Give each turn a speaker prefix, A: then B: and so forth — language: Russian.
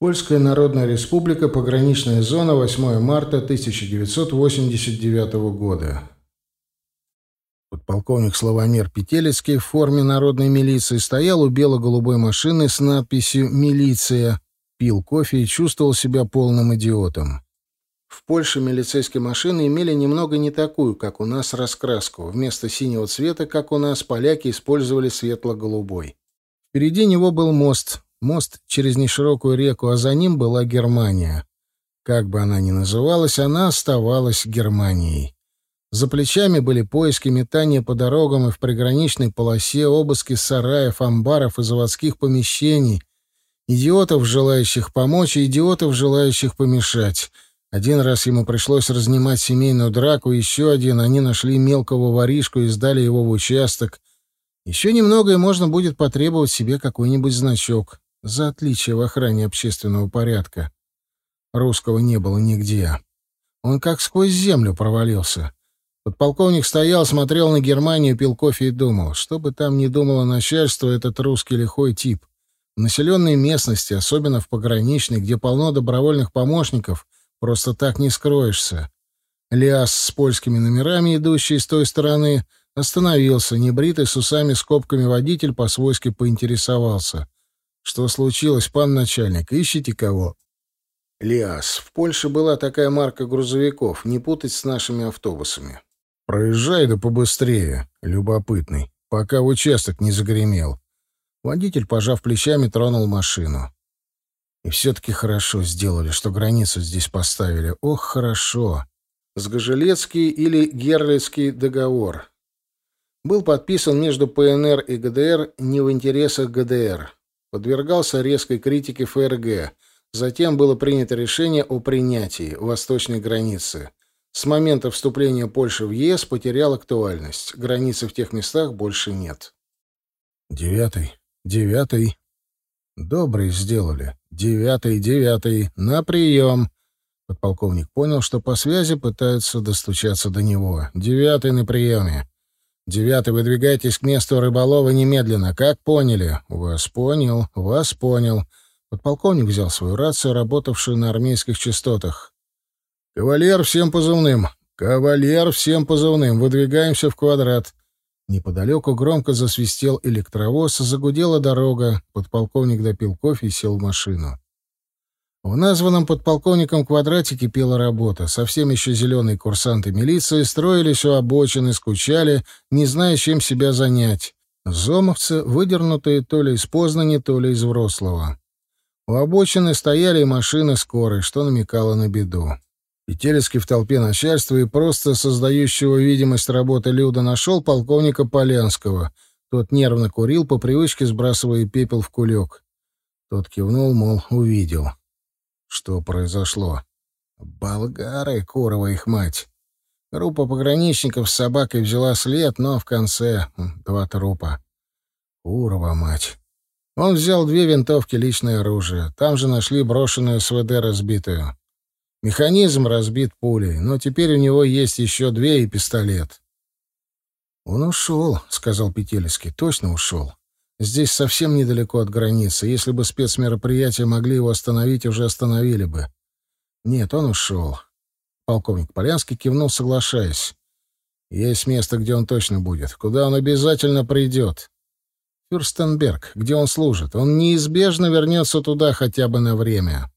A: Польская Народная Республика, пограничная зона, 8 марта 1989 года. Подполковник Славомир Петелецкий в форме народной милиции стоял у бело-голубой машины с надписью «Милиция», пил кофе и чувствовал себя полным идиотом. В Польше милицейские машины имели немного не такую, как у нас, раскраску. Вместо синего цвета, как у нас, поляки использовали светло-голубой. Впереди него был мост, Мост через неширокую реку, а за ним была Германия. Как бы она ни называлась, она оставалась Германией. За плечами были поиски метания по дорогам и в приграничной полосе, обыски сараев, амбаров и заводских помещений, идиотов, желающих помочь, и идиотов, желающих помешать. Один раз ему пришлось разнимать семейную драку, еще один они нашли мелкого воришку и сдали его в участок. Еще немного, и можно будет потребовать себе какой-нибудь значок за отличие в охране общественного порядка. Русского не было нигде. Он как сквозь землю провалился. Подполковник стоял, смотрел на Германию, пил кофе и думал, что бы там ни думало начальство, этот русский лихой тип. В населенной местности, особенно в пограничной, где полно добровольных помощников, просто так не скроешься. Лиас с польскими номерами, идущий с той стороны, остановился. Небритый с усами-скобками водитель по-свойски поинтересовался — что случилось, пан начальник? Ищете кого? Лиас. В Польше была такая марка грузовиков. Не путать с нашими автобусами. Проезжай да побыстрее, любопытный, пока в участок не загремел. Водитель, пожав плечами, тронул машину. И все-таки хорошо сделали, что границу здесь поставили. Ох, хорошо. Сгожелецкий или Герлицкий договор был подписан между ПНР и ГДР не в интересах ГДР подвергался резкой критике ФРГ. Затем было принято решение о принятии восточной границы. С момента вступления Польши в ЕС потерял актуальность. Границы в тех местах больше нет. Девятый, девятый. Добрый сделали. Девятый, девятый. На прием. Подполковник понял, что по связи пытаются достучаться до него. Девятый на приеме. Девятый, выдвигайтесь к месту рыболова немедленно. Как поняли? Вас понял, вас понял. Подполковник взял свою рацию, работавшую на армейских частотах. Кавалер всем позывным. Кавалер всем позывным. Выдвигаемся в квадрат. Неподалеку громко засвистел электровоз, загудела дорога. Подполковник допил кофе и сел в машину. В названном подполковником квадрате кипела работа. Совсем еще зеленые курсанты милиции строились у обочины, скучали, не зная, чем себя занять. Зомовцы, выдернутые то ли из Познани, то ли из Врослова. У обочины стояли машины скорой, что намекало на беду. Петелецкий в толпе начальства и просто создающего видимость работы Люда нашел полковника Полянского. Тот нервно курил, по привычке сбрасывая пепел в кулек. Тот кивнул, мол, увидел. Что произошло? Болгары, Курова их мать. Группа пограничников с собакой взяла след, но в конце два трупа. Курова мать. Он взял две винтовки, личное оружие. Там же нашли брошенную СВД разбитую. Механизм разбит пулей, но теперь у него есть еще две и пистолет. «Он ушел», — сказал Петелевский. «Точно ушел. Здесь совсем недалеко от границы. Если бы спецмероприятия могли его остановить, уже остановили бы. Нет, он ушел. Полковник Полянский кивнул, соглашаясь. Есть место, где он точно будет. Куда он обязательно придет. Фюрстенберг, где он служит. Он неизбежно вернется туда хотя бы на время.